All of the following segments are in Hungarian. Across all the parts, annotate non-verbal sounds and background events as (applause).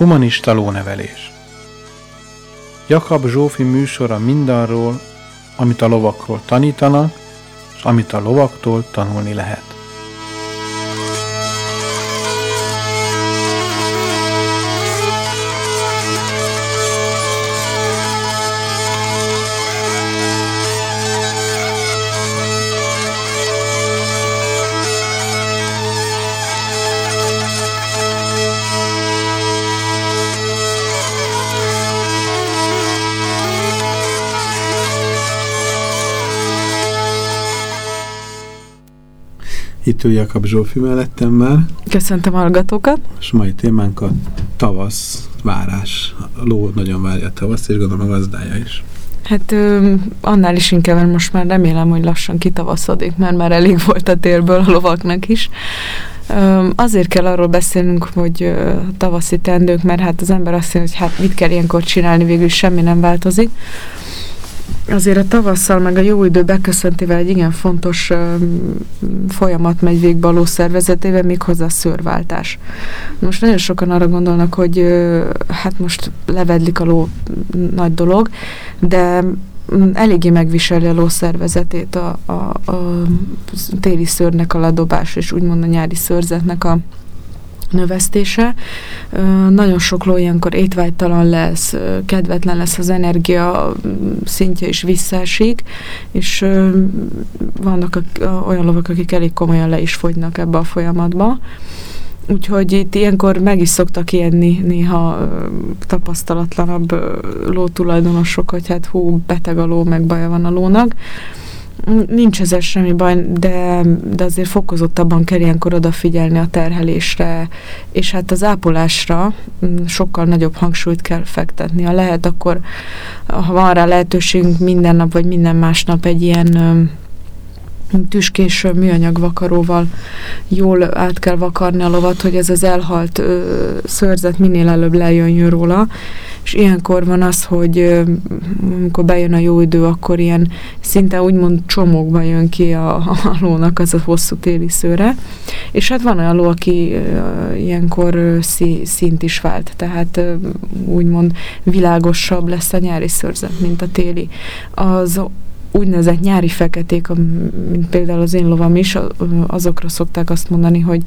Humanista lónevelés Jakab Zsófi műsora mindarról, amit a lovakról tanítanak, és amit a lovaktól tanulni lehet. Ül Jakab Zsófi mellettem már. Köszöntöm a hallgatókat. És mai témánk a tavasz, várás. A ló nagyon várja a tavaszt, és gondolom a gazdája is. Hát ö, annál is inkább, mert most már remélem, hogy lassan kitavaszodik, mert már elég volt a térből a lovaknak is. Ö, azért kell arról beszélnünk, hogy ö, tavaszi tendők, mert hát az ember azt mondja, hogy hát mit kell ilyenkor csinálni, végül semmi nem változik. Azért a tavasszal, meg a jó idő beköszöntével egy igen fontos uh, folyamat megy végbe a lószervezetében, méghozzá a szőrváltás. Most nagyon sokan arra gondolnak, hogy uh, hát most levedlik a ló nagy dolog, de eléggé megviseli a lószervezetét a, a, a téli szőrnek a ledobás, és úgymond a nyári szőrzetnek a növesztése. Nagyon sok ló ilyenkor étvágytalan lesz, kedvetlen lesz az energia szintje is visszaesik, és vannak olyan lovak, akik elég komolyan le is fogynak ebbe a folyamatba. Úgyhogy itt ilyenkor meg is szoktak ijedni néha tapasztalatlanabb lótulajdonosok, hogy hát hú, beteg a ló, meg baja van a lónak. Nincs ezzel semmi baj, de, de azért fokozottabban kell ilyenkor odafigyelni a terhelésre, és hát az ápolásra mm, sokkal nagyobb hangsúlyt kell fektetni. Ha lehet, akkor ha van rá lehetőségünk minden nap, vagy minden másnap egy ilyen tüskés műanyag vakaróval jól át kell vakarni a lovat, hogy ez az elhalt ö, szörzet minél előbb lejönjön róla, és ilyenkor van az, hogy amikor bejön a jó idő, akkor ilyen szinte úgymond csomókban jön ki a, a lónak az a hosszú téli szőre, és hát van olyan ló, aki ilyenkor szint is vált, tehát úgymond világosabb lesz a nyári szőrzet, mint a téli. Az úgynevezett nyári feketék, mint például az én lovam is, azokra szokták azt mondani, hogy,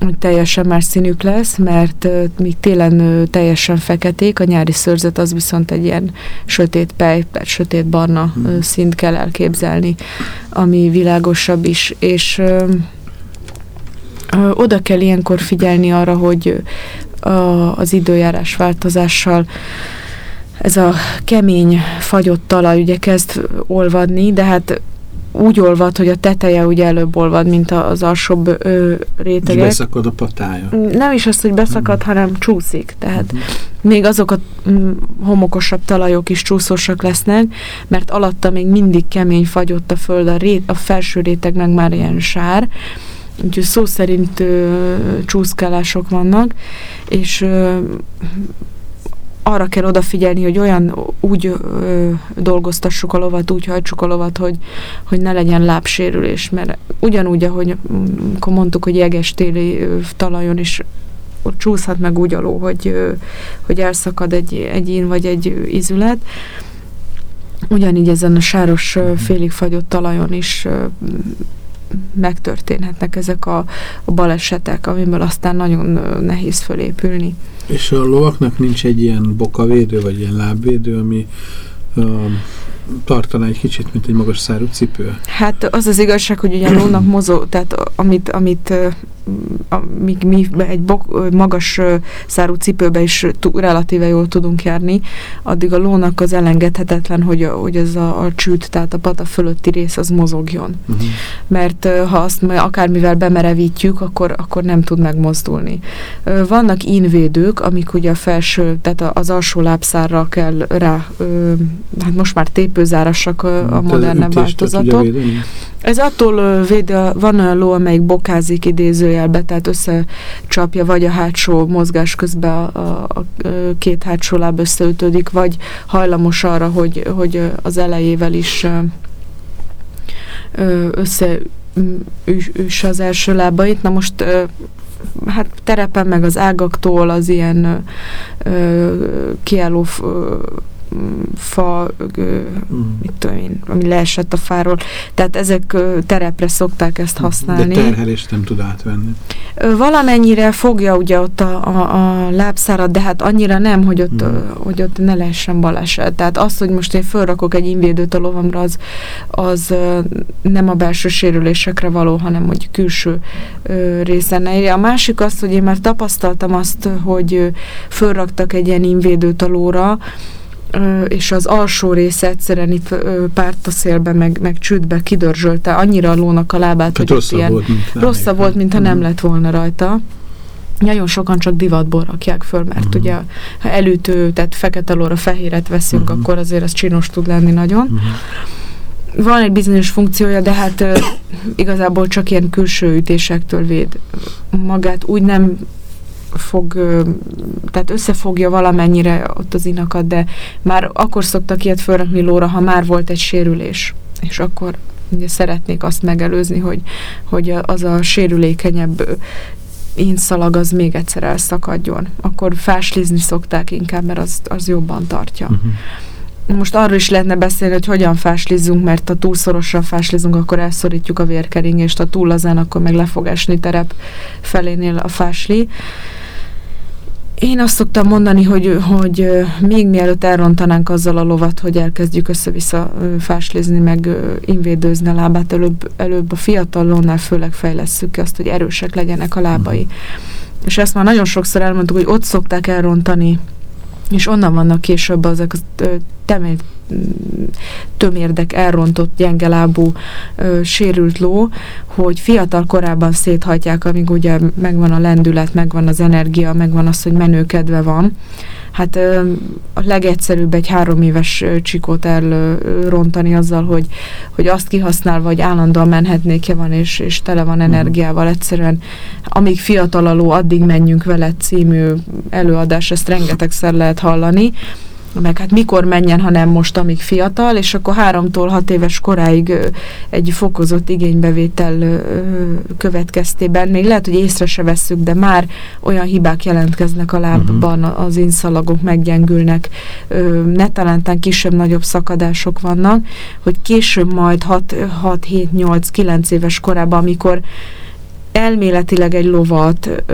hogy teljesen más színük lesz, mert míg télen teljesen feketék, a nyári szőrzet az viszont egy ilyen sötét pej, sötét barna hmm. szint kell elképzelni, ami világosabb is, és ö, ö, oda kell ilyenkor figyelni arra, hogy a, az időjárás változással ez a kemény, fagyott talaj ugye kezd olvadni, de hát úgy olvad, hogy a teteje ugye előbb olvad, mint az alsóbb ö, rétegek. És beszakad a patája. Nem is az, hogy beszakad, mm. hanem csúszik. Tehát mm. még azok a mm, homokosabb talajok is csúszósak lesznek, mert alatta még mindig kemény fagyott a föld, a, rét, a felső réteg meg már ilyen sár. Úgyhogy szó szerint ö, csúszkálások vannak, és ö, arra kell odafigyelni, hogy olyan úgy ö, dolgoztassuk a lovat, úgy hajtsuk a lovat, hogy, hogy ne legyen lábsérülés, mert ugyanúgy, ahogy mondtuk, hogy jeges téli ö, talajon is ott csúszhat meg úgy aló, hogy, ö, hogy elszakad egy, egy ín vagy egy izület, ugyanígy ezen a sáros, félig fagyott talajon is megtörténhetnek ezek a, a balesetek, amiből aztán nagyon nehéz fölépülni. És a lovaknak nincs egy ilyen bokavédő, vagy ilyen lábvédő, ami tartana egy kicsit, mint egy magas szárú cipő? Hát az az igazság, hogy ugye a lónak mozó, tehát amit, amit amíg mi egy bok, magas szárú cipőbe is relatíve jól tudunk járni, addig a lónak az elengedhetetlen, hogy, hogy ez a, a csűt, tehát a pata fölötti rész az mozogjon. Uh-huh. Mert ha azt akármivel bemerevítjük, akkor, akkor nem tud megmozdulni. Vannak ínvédők, amik ugye a felső, tehát az alsó lábszárra kell rá, hát most már tépőzárasak a modernebb változatok. Ez attól véd, van olyan ló, amelyik bokázik idézőjelbe, tehát összecsapja, vagy a hátsó mozgás közben a, a, a két hátsó láb összeütődik, vagy hajlamos arra, hogy, hogy az elejével is összeüss az első lábait. Na most hát terepen, meg az ágaktól, az ilyen kiálló fa, mm. mit tudom én, ami leesett a fáról. Tehát ezek terepre szokták ezt használni. De terhelést nem tud átvenni. Valamennyire fogja ugye ott a, a, a lábszárat, de hát annyira nem, hogy ott, mm. hogy ott ne lehessen baleset. Tehát az, hogy most én fölrakok egy invédőt a lovamra, az, az nem a belső sérülésekre való, hanem hogy külső részen. A másik az, hogy én már tapasztaltam azt, hogy fölraktak egy ilyen invédőt a lóra, és az alsó része egyszerűen itt párt a szélbe, meg, meg csődbe kidörzsölte annyira a lónak a lábát, Tehát hogy rosszabb ilyen, volt, mint rosszabb volt, mintha nem lett volna rajta. Nagyon sokan csak divatból rakják föl, mert uh-huh. ugye ha elütő, tehát fekete lóra fehéret veszünk, uh-huh. akkor azért az csinos tud lenni nagyon. Uh-huh. Van egy bizonyos funkciója, de hát uh, igazából csak ilyen külső ütésektől véd magát. Úgy nem fog, tehát összefogja valamennyire ott az inakat, de már akkor szoktak ilyet fölrakni lóra, ha már volt egy sérülés, és akkor ugye szeretnék azt megelőzni, hogy, hogy az a sérülékenyebb inszalag az még egyszer elszakadjon. Akkor fáslizni szokták inkább, mert az, az jobban tartja. Uh-huh. Most arról is lehetne beszélni, hogy hogyan fáslizzunk, mert ha túl szorosan fáslizunk, akkor elszorítjuk a vérkeringést, ha túl lazán, akkor meg le fog esni terep felénél a fásli. Én azt szoktam mondani, hogy, hogy még mielőtt elrontanánk azzal a lovat, hogy elkezdjük össze-vissza fáslizni, meg invédőzni a lábát, előbb, előbb a fiatal lónál főleg fejlesszük ki azt, hogy erősek legyenek a lábai. Uh-huh. És ezt már nagyon sokszor elmondtuk, hogy ott szokták elrontani és onnan vannak később azok a temény, tömérdek, elrontott, gyengelábú, sérült ló, hogy fiatal korában széthatják, amíg ugye megvan a lendület, megvan az energia, megvan az, hogy menőkedve van, hát a legegyszerűbb egy három éves csikót elrontani azzal, hogy, hogy azt kihasználva, hogy állandóan menhetnéke van, és, és tele van mhm. energiával, egyszerűen amíg fiatal aló, addig menjünk vele című előadás, ezt rengetegszer lehet hallani, meg hát mikor menjen, ha nem most, amíg fiatal, és akkor háromtól hat éves koráig egy fokozott igénybevétel következtében, még lehet, hogy észre se vesszük, de már olyan hibák jelentkeznek a lábban, uh-huh. az inszalagok meggyengülnek, ne talántán kisebb-nagyobb szakadások vannak, hogy később majd 6-7-8-9 éves korában, amikor elméletileg egy lovat,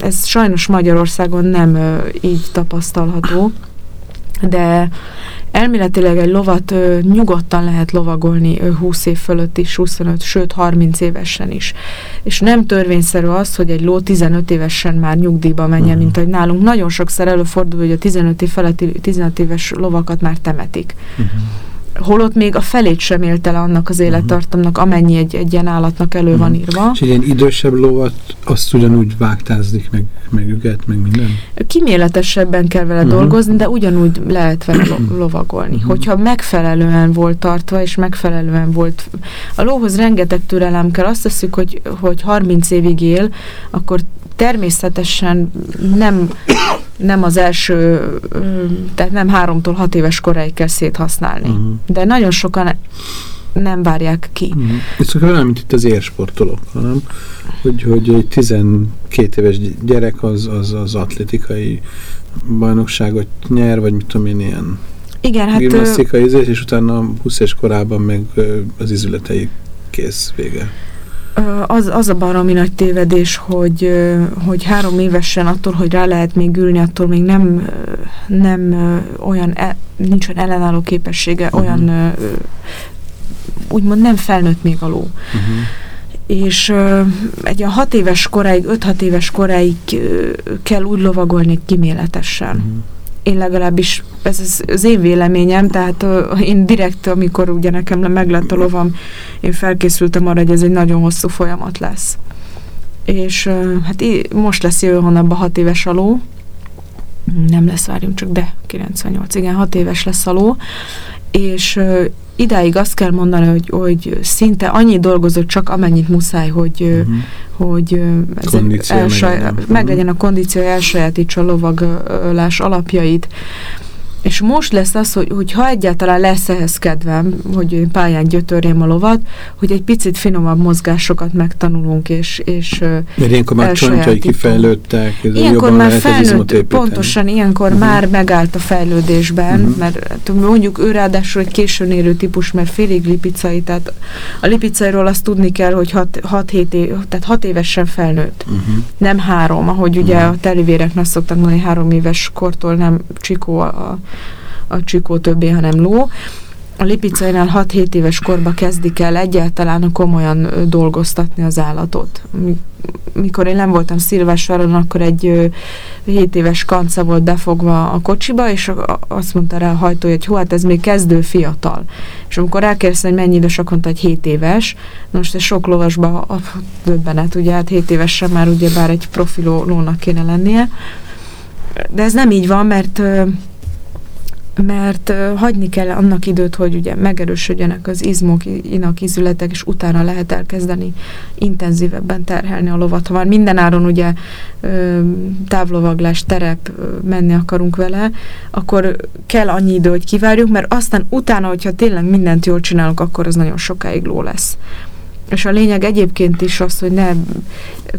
ez sajnos Magyarországon nem így tapasztalható, de elméletileg egy lovat ö, nyugodtan lehet lovagolni ö, 20 év fölött is, 25, sőt 30 évesen is. És nem törvényszerű az, hogy egy ló 15 évesen már nyugdíjba menjen, uh-huh. mint hogy nálunk nagyon sokszor előfordul, hogy a 15 év feletti 15 éves lovakat már temetik. Uh-huh holott még a felét sem élte le annak az élettartamnak, amennyi egy, egy ilyen állatnak elő van mhm. írva. És egy ilyen idősebb lovat azt ugyanúgy vágtázdik, meg, meg üget, meg minden? Kiméletesebben kell vele uh-huh. dolgozni, de ugyanúgy lehet vele lo- lovagolni. Uh-huh. Hogyha megfelelően volt tartva, és megfelelően volt... A lóhoz rengeteg türelem kell. Azt teszük, hogy, hogy 30 évig él, akkor természetesen nem, nem az első, tehát nem háromtól hat éves koráig kell széthasználni. Uh-huh. De nagyon sokan nem várják ki. Uh-huh. Ez olyan, mint itt az érsportolók, hanem, hogy, hogy egy 12 éves gyerek az, az, az atlétikai bajnokságot nyer, vagy mit tudom én, ilyen igen, hát... Gimnasztikai ízés, és utána 20 éves korában meg az izületei kész vége az, az a baromi nagy tévedés, hogy, hogy három évesen attól, hogy rá lehet még ülni, attól még nem, nem olyan, e, nincs olyan ellenálló képessége, uh-huh. olyan úgymond nem felnőtt még a ló. Uh-huh. És egy a hat éves koráig, öt-hat éves koráig kell úgy lovagolni kiméletesen. Uh-huh én legalábbis, ez az, az én véleményem, tehát uh, én direkt, amikor ugye nekem meglett a lovam, én felkészültem arra, hogy ez egy nagyon hosszú folyamat lesz. És uh, hát most lesz jövő hónapban hat éves a ló, nem lesz, várjunk csak, de 98, igen, hat éves lesz a ló, és uh, idáig azt kell mondani, hogy, hogy szinte annyi dolgozott csak amennyit muszáj, hogy, uh-huh. hogy ez elsaj, meg legyen a kondíció, elsajátítsa a lovaglás alapjait. És most lesz az, hogy, hogy ha egyáltalán lesz ehhez kedvem, hogy én pályán gyötörjem a lovat, hogy egy picit finomabb mozgásokat megtanulunk, és, és Mert ilyenkor már csontjai kifejlődtek, ilyenkor már felnőtt, pontosan ilyenkor uh-huh. már megállt a fejlődésben, uh-huh. mert hát mondjuk ő ráadásul egy későn érő típus, mert félig lipicai, tehát a lipicairól azt tudni kell, hogy 6 év, tehát 6 évesen felnőtt, uh-huh. nem három, ahogy ugye uh-huh. a telivéreknek szoktak mondani, három éves kortól nem csikó a, a csikó többé, hanem ló. A lipicainál 6-7 éves korba kezdik el egyáltalán komolyan dolgoztatni az állatot. Mikor én nem voltam Szilvásváron, akkor egy 7 éves kanca volt befogva a kocsiba, és azt mondta rá a hajtója, hogy hát ez még kezdő fiatal. És amikor rákérdezte, hogy mennyi idős, akkor mondta, hogy 7 éves. Most ez sok lovasba a döbbenet, ugye hát 7 évesen már ugye bár egy profilónak kéne lennie. De ez nem így van, mert mert hagyni kell annak időt, hogy ugye megerősödjenek az izmok, inak, izületek, és utána lehet elkezdeni intenzívebben terhelni a lovat. Ha már mindenáron ugye távlovaglás, terep, menni akarunk vele, akkor kell annyi idő, hogy kivárjuk, mert aztán utána, hogyha tényleg mindent jól csinálunk, akkor az nagyon sokáig ló lesz. És a lényeg egyébként is az, hogy ne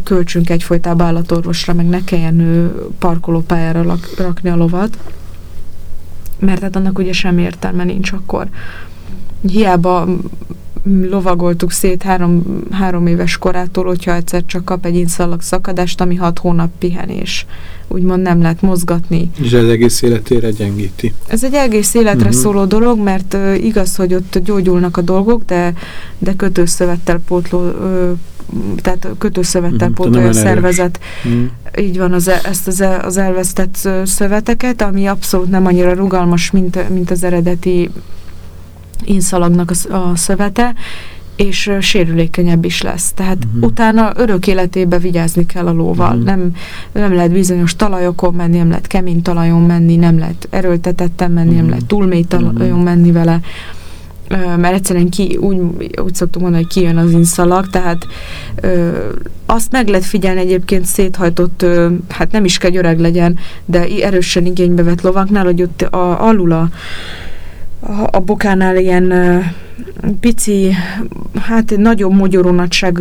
költsünk egyfolytában állatorvosra, meg ne kelljen parkolópályára rakni a lovat, mert hát annak ugye sem értelme nincs akkor. Hiába lovagoltuk szét három, három éves korától, hogyha egyszer csak kap egy inszalag szakadást, ami hat hónap pihenés. Úgymond nem lehet mozgatni. És ez egész életére gyengíti. Ez egy egész életre uh-huh. szóló dolog, mert uh, igaz, hogy ott gyógyulnak a dolgok, de, de kötőszövettel pótló uh, tehát kötőszövettel uh-huh, pótolja a szervezet. Uh-huh. Így van, az, e, ezt az, az elvesztett szöveteket, ami abszolút nem annyira rugalmas, mint, mint az eredeti inszalagnak a, a szövete, és uh, sérülékenyebb is lesz. Tehát uh-huh. utána örök életébe vigyázni kell a lóval. Uh-huh. Nem, nem lehet bizonyos talajokon menni, nem lehet kemény talajon menni, nem lehet erőltetetten menni, uh-huh. nem lehet túl mély talajon uh-huh. menni vele mert egyszerűen ki, úgy, úgy szoktuk mondani, hogy kijön az inszalag, tehát ö, azt meg lehet figyelni egyébként széthajtott, ö, hát nem is kell öreg legyen, de erősen igénybe vett lovaknál, hogy ott a, alul a, a, bokánál ilyen ö, pici, hát nagyon mogyoró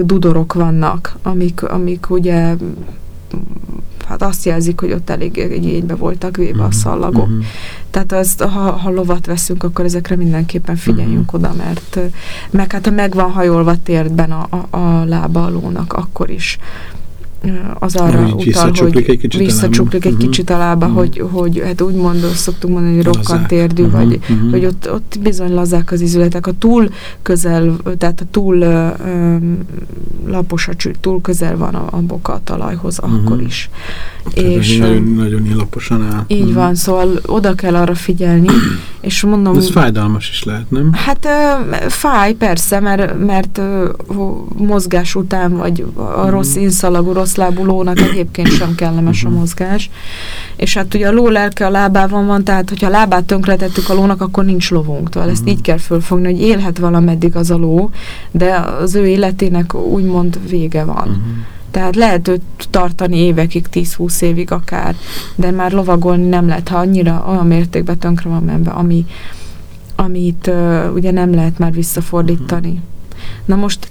dudorok vannak, amik, amik ugye hát azt jelzik, hogy ott elég igénybe voltak véve uh-huh, a mhm, szallagok. Uh-huh. Tehát azt, ha, ha lovat veszünk, akkor ezekre mindenképpen figyeljünk uh-huh. oda, mert meg hát ha meg van hajolva térdben a, a, a lába a lónak, akkor is az arra Úgy utal, hogy egy kicsit visszacsuklik egy uh-huh. kicsit a lába, uh-huh. hogy, hogy hát úgymond szoktunk mondani, hogy rokkant érdű, uh-huh. vagy uh-huh. hogy ott, ott bizony lazák az izületek. A túl közel, tehát a túl uh, lapos a cső, túl közel van a, a boka a talajhoz, uh-huh. akkor is. Tehát és nagyon, nagyon laposan áll. Így uh-huh. van, szóval oda kell arra figyelni, (clears throat) és mondom... Ez fájdalmas is lehet, nem? Hát uh, fáj, persze, mert, mert uh, mozgás után, vagy a uh-huh. rossz inszalagú, rossz lábulónak egyébként sem kellemes a mhm. mozgás. És hát ugye a ló lelke a lábában van, tehát hogyha a lábát tönkretettük a lónak, akkor nincs lovunk. Tehát ezt mhm. így kell fölfogni, hogy élhet valameddig az a ló, de az ő életének úgymond vége van. Uh-huh. Tehát lehet őt tartani évekig, 10-20 évig akár, de már lovagolni nem lehet, ha annyira olyan mértékben tönkre van menve, ami, amit uh, ugye nem lehet már visszafordítani. Uh-huh. Na most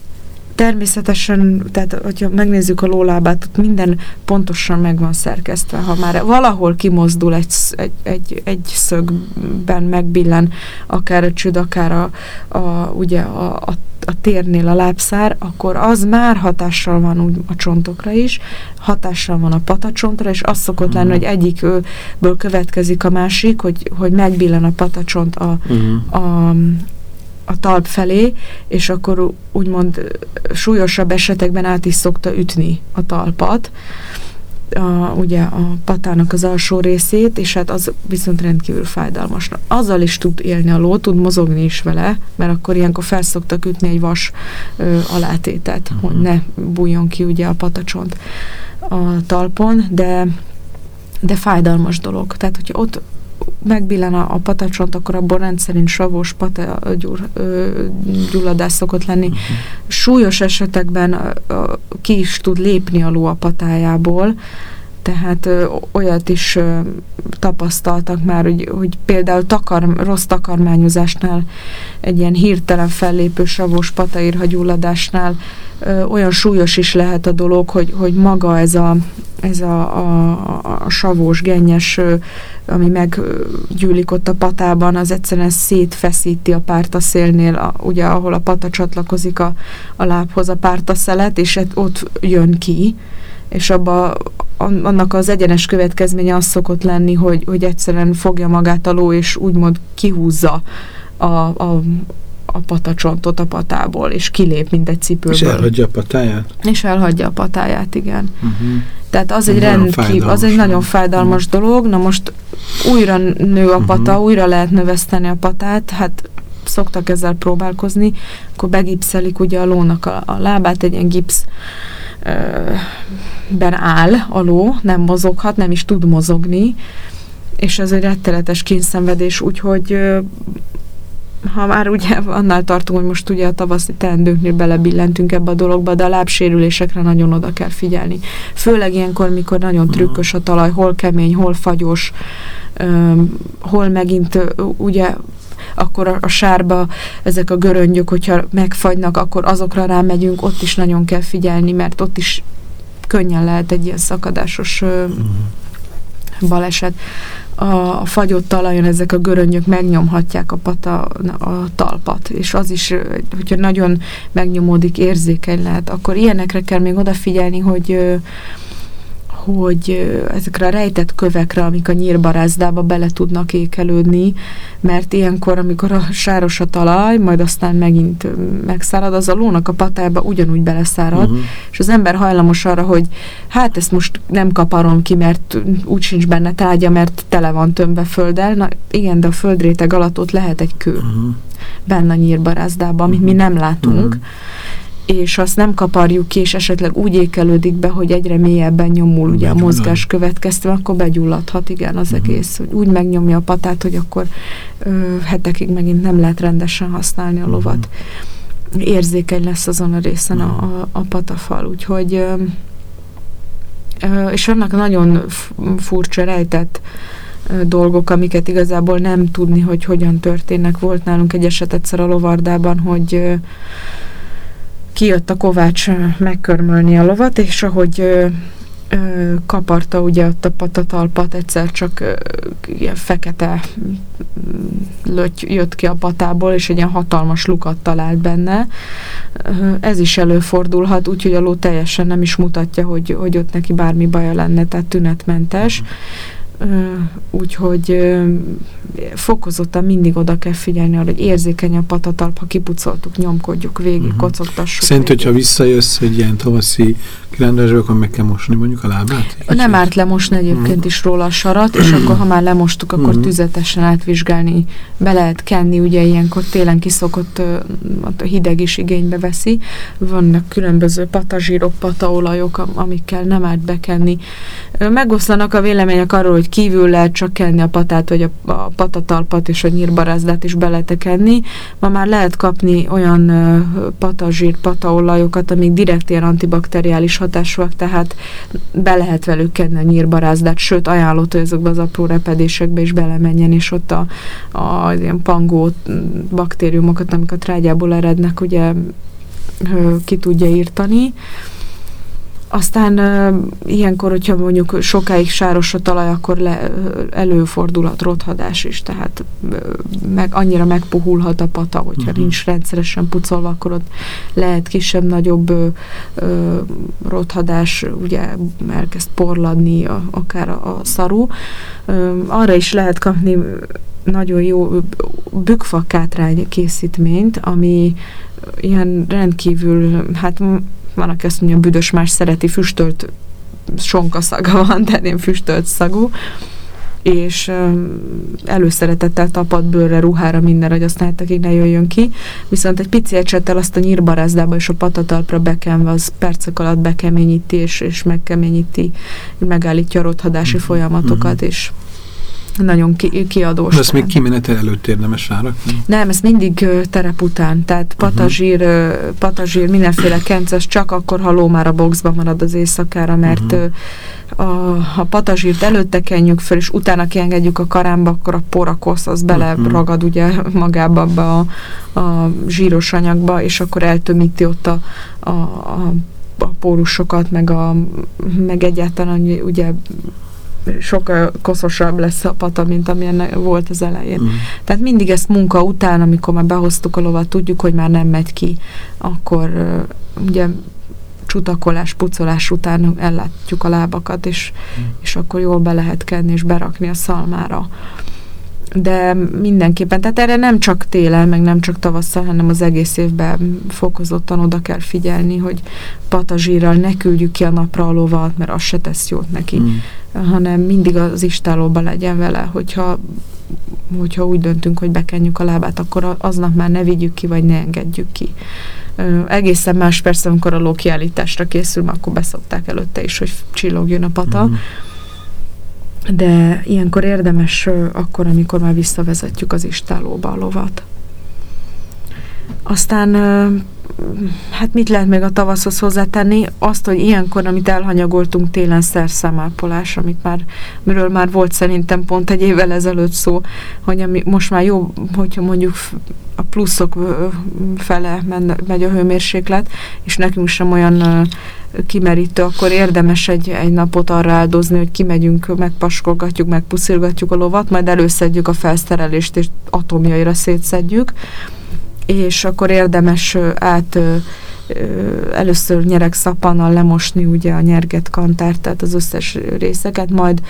természetesen, tehát hogyha megnézzük a lólábát, ott minden pontosan meg van szerkesztve. Ha már valahol kimozdul egy, egy, egy, egy szögben megbillen, akár a csüd, akár a, a, ugye a, a a térnél a lábszár, akkor az már hatással van úgy a csontokra is, hatással van a patacsontra, és az szokott lenni, hogy egyikből következik a másik, hogy, hogy megbillen a patacsont a, uh-huh. a, a talp felé, és akkor úgymond súlyosabb esetekben át is szokta ütni a talpat, a, ugye a patának az alsó részét, és hát az viszont rendkívül fájdalmas. Azzal is tud élni a ló, tud mozogni is vele, mert akkor ilyenkor felszoktak ütni egy vas ö, alátétet, uh-huh. hogy ne bújjon ki ugye a patacsont a talpon, de de fájdalmas dolog. Tehát, hogyha ott megbillen a, a patacsont, akkor abból rendszerint savos pata gyur, ö, gyulladás szokott lenni. Uh-huh. Súlyos esetekben ö, ki is tud lépni a ló a patájából, Tehát ö, olyat is ö, tapasztaltak már, hogy, hogy például takar, rossz takarmányozásnál, egy ilyen hirtelen fellépő savos pataírhagyulladásnál ö, olyan súlyos is lehet a dolog, hogy, hogy maga ez a, ez a, a, a savós, gennyes, ö, ami meggyűlik ott a patában, az egyszerűen szétfeszíti a pártaszélnél, a, ugye ahol a pata csatlakozik a, a lábhoz a pártaszelet, és ott jön ki, és abba annak az egyenes következménye az szokott lenni, hogy, hogy egyszerűen fogja magát a ló, és úgymond kihúzza a, a, a patacsontot a patából, és kilép, mint egy cipőből. És elhagyja a patáját? És elhagyja a patáját, igen. Uh-huh. Tehát az egy rendkívül, az egy nagyon fájdalmas uh-huh. dolog. Na most újra nő a pata, uh-huh. újra lehet növeszteni a patát, hát szoktak ezzel próbálkozni, akkor begipszelik ugye a lónak a, a lábát, egy ilyen gipsz ben áll a ló, nem mozoghat, nem is tud mozogni, és ez egy rettenetes kényszenvedés, úgyhogy ha már ugye annál tartunk, hogy most ugye a tavaszi teendőknél belebillentünk ebbe a dologba, de a lábsérülésekre nagyon oda kell figyelni. Főleg ilyenkor, mikor nagyon trükkös a talaj, hol kemény, hol fagyos, hol megint ugye akkor a, a sárba ezek a göröngyök, hogyha megfagynak, akkor azokra rámegyünk, ott is nagyon kell figyelni, mert ott is könnyen lehet egy ilyen szakadásos uh-huh. baleset. A, a fagyott talajon ezek a göröngyök megnyomhatják a pata, a talpat, és az is, hogyha nagyon megnyomódik, érzékeny lehet, akkor ilyenekre kell még odafigyelni, hogy hogy ezekre a rejtett kövekre, amik a nyírbarázdába bele tudnak ékelődni, mert ilyenkor, amikor a sáros a talaj, majd aztán megint megszárad, az a lónak a patába ugyanúgy beleszárad, uh-huh. és az ember hajlamos arra, hogy hát ezt most nem kaparom ki, mert úgy sincs benne tárgya, mert tele van tömve földdel. Na igen, de a földréteg alatt ott lehet egy kő. Uh-huh. Benne a nyírbarázdában, amit uh-huh. mi nem látunk. Uh-huh és azt nem kaparjuk ki, és esetleg úgy ékelődik be, hogy egyre mélyebben nyomul ugye a mozgás következtében, akkor begyulladhat, igen, az uh-huh. egész, hogy úgy megnyomja a patát, hogy akkor ö, hetekig megint nem lehet rendesen használni a uh-huh. lovat. Érzékeny lesz azon a részen uh-huh. a, a, a patafal, úgyhogy ö, ö, és vannak nagyon furcsa rejtett dolgok, amiket igazából nem tudni, hogy hogyan történnek. Volt nálunk egy eset egyszer a lovardában, hogy kijött a kovács megkörmölni a lovat, és ahogy ö, ö, kaparta ugye ott a patatalpat, egyszer csak ö, ilyen fekete löty jött ki a patából, és egy ilyen hatalmas lukat talált benne. Ez is előfordulhat, úgyhogy a ló teljesen nem is mutatja, hogy, hogy ott neki bármi baja lenne, tehát tünetmentes. Úgyhogy fokozottan mindig oda kell figyelni arra, hogy érzékeny a patatalp, ha kipucoltuk, nyomkodjuk végig, uh-huh. kocogtassuk. Szerint, hogyha visszajössz egy ilyen tavaszi kirándulásba, akkor meg kell mosni mondjuk a lábát? Így Nem árt lemosni egyébként uh-huh. is róla a sarat, és akkor, ha már lemostuk, akkor uh-huh. tüzetesen átvizsgálni, be lehet kenni, ugye ilyenkor télen kiszokott a hideg is igénybe veszi. Vannak különböző patazsírok, pataolajok, amikkel nem árt bekenni. Megoszlanak a vélemények arról, hogy kívül lehet csak kenni a patát, vagy a, a patatalpat és a nyírbarázdát is be lehet kenni. Ma már lehet kapni olyan patazsír, pataolajokat, amik direkt ilyen antibakteriális hatásúak, tehát be lehet velük kenni a nyírbarázdát, sőt ajánlott, hogy azokba az apró repedésekbe is belemenjen, és ott a, a az ilyen pangó baktériumokat, amik a trágyából erednek, ugye ki tudja írtani. Aztán ilyenkor, hogyha mondjuk sokáig sáros a talaj, akkor le, előfordulhat rothadás is, tehát meg, annyira megpuhulhat a pata, hogyha uh-huh. nincs rendszeresen pucolva, akkor ott lehet kisebb-nagyobb rothadás, ugye elkezd porladni a, akár a, a szaru. Uh, arra is lehet kapni nagyon jó bükfakátrány készítményt, ami ilyen rendkívül, hát van, aki azt mondja, büdös más szereti, füstölt sonkaszaga van, tehát én füstölt szagú, és előszeretettel tapad bőrre, ruhára, mindenre, hogy aztán hetekig ne jöjjön ki. Viszont egy pici ecsettel azt a nyírbarázdába és a patatalpra bekenve, az percek alatt bekeményíti, és, és megkeményíti, megállítja a rothadási uh-huh. folyamatokat, uh-huh. és nagyon ki, kiadós. De ezt még kimenetel előtt érdemes rárakni? Nem, ez mindig terep után, tehát mhm. patazsír, uh-huh. patazsír, mindenféle kences, csak akkor, ha ló már a boxban marad az éjszakára, mert uh-huh. a, ha patazsírt előtte kenjük föl, és utána kiengedjük a karámba, akkor a porakosz az beleragad uh-huh. ugye magába a, a zsíros anyagba, és akkor eltömíti ott a, a, a a pórusokat, meg, a, meg egyáltalán ugye sokkal koszosabb lesz a pata, mint amilyen volt az elején. Mm. Tehát mindig ezt munka után, amikor már behoztuk a lovat, tudjuk, hogy már nem megy ki, akkor ugye csutakolás, pucolás után ellátjuk a lábakat, és, mm. és akkor jól be lehet kenni, és berakni a szalmára de mindenképpen, tehát erre nem csak télen, meg nem csak tavasszal, hanem az egész évben fokozottan oda kell figyelni, hogy patazsírral ne küldjük ki a napra a lovat, mert az se tesz jót neki, mm. hanem mindig az istálóba legyen vele, hogyha hogyha úgy döntünk, hogy bekenjük a lábát, akkor aznap már ne vigyük ki, vagy ne engedjük ki. Ö, egészen más persze, amikor a ló kiállításra készül, akkor beszokták előtte is, hogy csillogjon a pata, mm de ilyenkor érdemes akkor, amikor már visszavezetjük az istálóba a lovat. Aztán hát mit lehet még a tavaszhoz hozzátenni? Azt, hogy ilyenkor, amit elhanyagoltunk télen szerszámápolás, amit már, miről már volt szerintem pont egy évvel ezelőtt szó, hogy ami most már jó, hogyha mondjuk a pluszok fele megy a hőmérséklet, és nekünk sem olyan kimerítő, akkor érdemes egy, egy napot arra áldozni, hogy kimegyünk, megpaskolgatjuk, megpuszilgatjuk a lovat, majd előszedjük a felszerelést, és atomjaira szétszedjük, és akkor érdemes át először nyerek szapannal lemosni ugye a nyerget kantárt, tehát az összes részeket, majd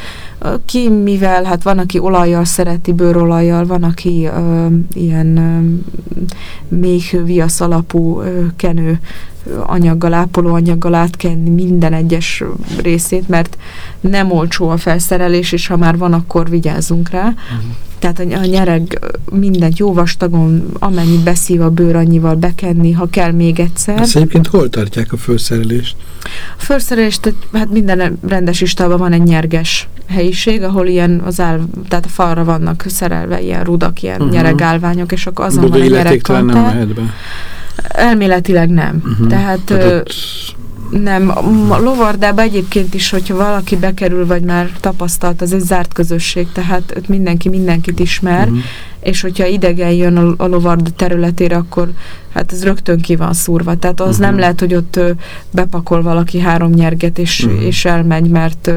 ki mivel, hát van, aki olajjal szereti, bőrolajjal, van, aki ö, ilyen ö, még viasz alapú ö, kenő anyaggal, ápolóanyaggal átkenni minden egyes részét, mert nem olcsó a felszerelés, és ha már van, akkor vigyázzunk rá. Uh-huh. Tehát a, nyereg mindent jó vastagon, amennyit beszív a bőr, annyival bekenni, ha kell még egyszer. Ezt egyébként hol tartják a felszerelést? A felszerelést, hát minden rendes istában van egy nyerges helyiség, ahol ilyen az áll, tehát a falra vannak szerelve ilyen rudak, ilyen uh-huh. nyeregálványok, és akkor azon De van egy nyeregkantár. nem mehet be? Elméletileg nem. Uh-huh. Tehát... Tehát nem, a lovardában egyébként is, hogyha valaki bekerül, vagy már tapasztalt, az egy zárt közösség, tehát ott mindenki mindenkit ismer, uh-huh. és hogyha idegen jön a, a lovard területére, akkor hát ez rögtön ki van szúrva. Tehát az uh-huh. nem lehet, hogy ott bepakol valaki három nyerget, és, uh-huh. és elmegy, mert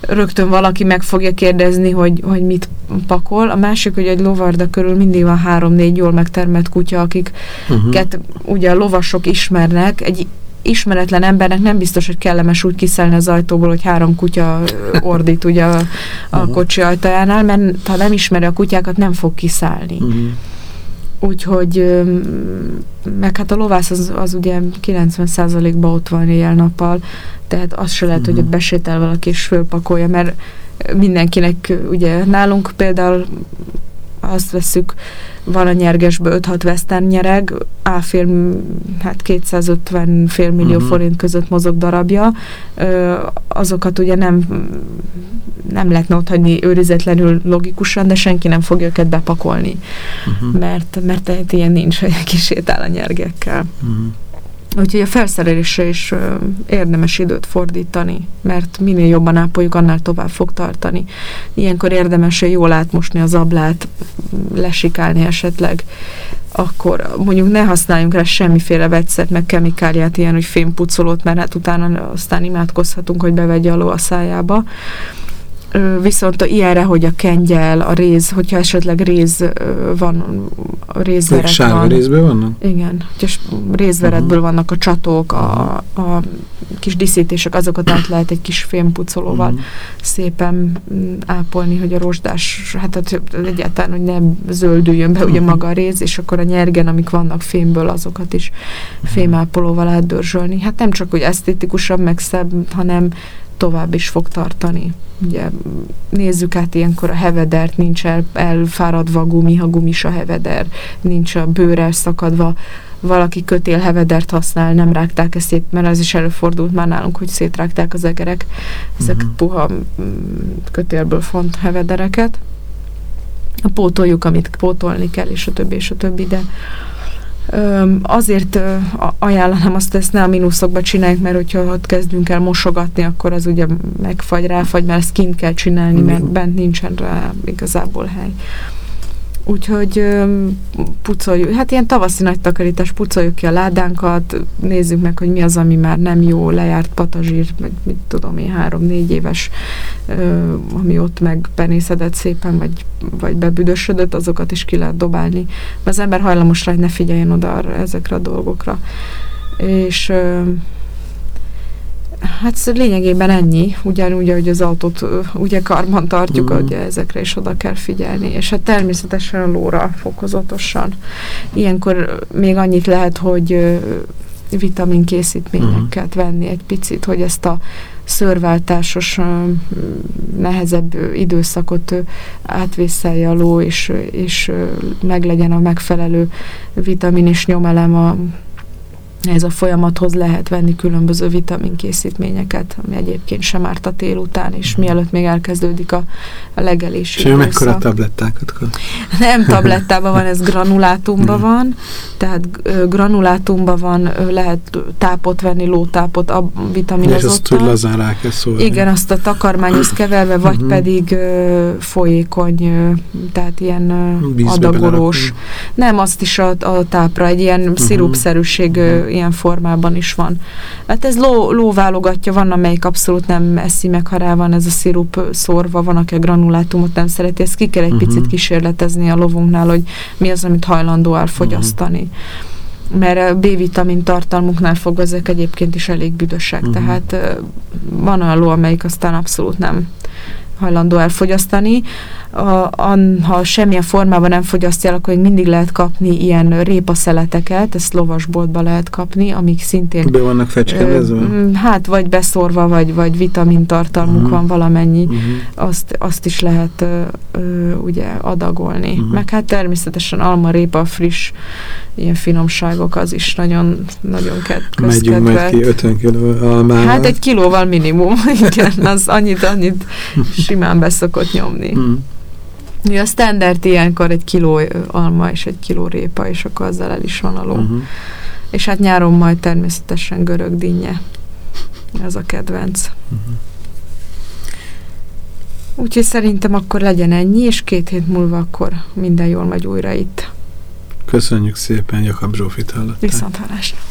rögtön valaki meg fogja kérdezni, hogy, hogy mit pakol. A másik, hogy egy lovarda körül mindig van három-négy jól megtermett kutya, akik uh-huh. ugye a lovasok ismernek. Egy ismeretlen embernek nem biztos, hogy kellemes úgy kiszállni az ajtóból, hogy három kutya (laughs) ordít ugye a, a kocsi ajtajánál, mert ha nem ismeri a kutyákat, nem fog kiszállni. Uh-huh. Úgyhogy, meg hát a lovász az, az ugye 90%-ban ott van éjjel-nappal, tehát az se lehet, uh-huh. hogy ott besétel valaki és fölpakolja, mert mindenkinek, ugye nálunk például azt veszük, van a nyergesbe 5-6 western nyereg, A-film, hát 250 fél millió uh-huh. forint között mozog darabja, ö, azokat ugye nem nem lehetne ott hagyni őrizetlenül logikusan, de senki nem fogja őket bepakolni, uh-huh. mert, mert ilyen nincs, hogy kisétál a nyergekkel. Uh-huh. Úgyhogy a felszerelésre is érdemes időt fordítani, mert minél jobban ápoljuk, annál tovább fog tartani. Ilyenkor érdemes jól átmosni az ablát, lesikálni esetleg, akkor mondjuk ne használjunk rá semmiféle vegyszert, meg kemikáliát, ilyen, hogy fémpucolót, mert hát utána aztán imádkozhatunk, hogy bevegye a a szájába viszont ilyenre, hogy a kengyel, a réz, hogyha esetleg réz van, a rézveret Sárga van. részből vannak? Igen, hogyha rézveretből uh-huh. vannak a csatók, a, a kis díszítések, azokat át lehet egy kis fémpucolóval uh-huh. szépen mm, ápolni, hogy a rozsdás, hát egyáltalán, hogy nem zöldüljön be uh-huh. ugye maga a réz, és akkor a nyergen, amik vannak fémből, azokat is fémápolóval átdörzsölni. Hát nem csak, hogy esztétikusabb, meg szebb, hanem tovább is fog tartani. Ugye nézzük át ilyenkor a hevedert, nincs el, elfáradva a gumi, ha gumis a heveder, nincs a bőr elszakadva, valaki kötélhevedert használ, nem rágták ezt szét, mert az is előfordult már nálunk, hogy szétrágták az egerek ezek uh-huh. puha mm, kötélből font hevedereket. Pótoljuk, amit pótolni kell, és a többi, és a többi, de Azért ajánlanám azt, ezt ne a mínuszokba csináljuk, mert hogyha ott kezdünk el mosogatni, akkor az ugye megfagy, ráfagy, mert ezt kint kell csinálni, mert bent nincsen rá igazából hely. Úgyhogy pucoljuk, hát ilyen tavaszi nagy takarítás, pucoljuk ki a ládánkat, nézzük meg, hogy mi az, ami már nem jó, lejárt patazsír, meg mit tudom én, három-négy éves, ami ott megpenészedett szépen, vagy, vagy bebüdösödött, azokat is ki lehet dobálni. Az ember hajlamos rá, hogy ne figyeljen oda arra, ezekre a dolgokra. És Hát lényegében ennyi, ugyanúgy, hogy az autót ugye karban tartjuk, mm. ugye ezekre is oda kell figyelni, és hát természetesen a lóra fokozatosan. Ilyenkor még annyit lehet, hogy vitamin készítményeket mm. venni egy picit, hogy ezt a szörváltásos, nehezebb időszakot átvészelje a ló, és, és meglegyen a megfelelő vitamin és nyomelem a ez a folyamathoz lehet venni különböző vitaminkészítményeket, ami egyébként sem árt a tél után, és mielőtt még elkezdődik a, a legelés. És mekkora tablettákat kap? Nem (laughs) tablettában van, ez granulátumban van, tehát granulátumban van, lehet tápot venni, lótápot, a vitaminozottan. És azt úgy lazán rá kell szólni. Igen, azt a takarmányhoz keverve, vagy uh mhm. -huh. pedig uh, folyékony, uh, tehát ilyen uh, adagolós. Nem, azt is a, a tápra, egy ilyen uh mhm. -huh. szirupszerűség -huh ilyen formában is van. Hát ez ló, lóválogatja, van amelyik abszolút nem eszi meg, ha rá van ez a szirup szorva, van, aki a granulátumot nem szereti, ezt ki kell egy uh-huh. picit kísérletezni a lovunknál, hogy mi az, amit hajlandó elfogyasztani. Uh-huh. Mert a B-vitamin tartalmuknál fog ezek egyébként is elég büdösek, uh-huh. tehát van olyan ló, amelyik aztán abszolút nem hajlandó elfogyasztani. A, a, ha semmilyen formában nem fogyasztja el, akkor mindig lehet kapni ilyen répaszeleteket, ezt lovasboltba lehet kapni, amik szintén... Be vannak fecskedezve? Hát, vagy beszorva, vagy, vagy vitamintartalmuk uh-huh. van valamennyi, uh-huh. azt, azt is lehet ö, ö, ugye adagolni. Uh-huh. Meg hát természetesen alma, répa, friss ilyen finomságok, az is nagyon, nagyon közkedvelt. Megyünk majd ki 50 kiló almával. Hát egy kilóval minimum, (laughs) igen, az annyit, annyit (laughs) simán beszokott nyomni. Mm. Ja, a standard ilyenkor egy kiló alma és egy kiló répa, és akkor azzal el is van a ló. Uh-huh. És hát nyáron majd természetesen görög dinnye. Ez a kedvenc. Uh-huh. Úgyhogy szerintem akkor legyen ennyi, és két hét múlva akkor minden jól megy újra itt. Köszönjük szépen, Jakab Zsófit hallották. Viszont hallásra.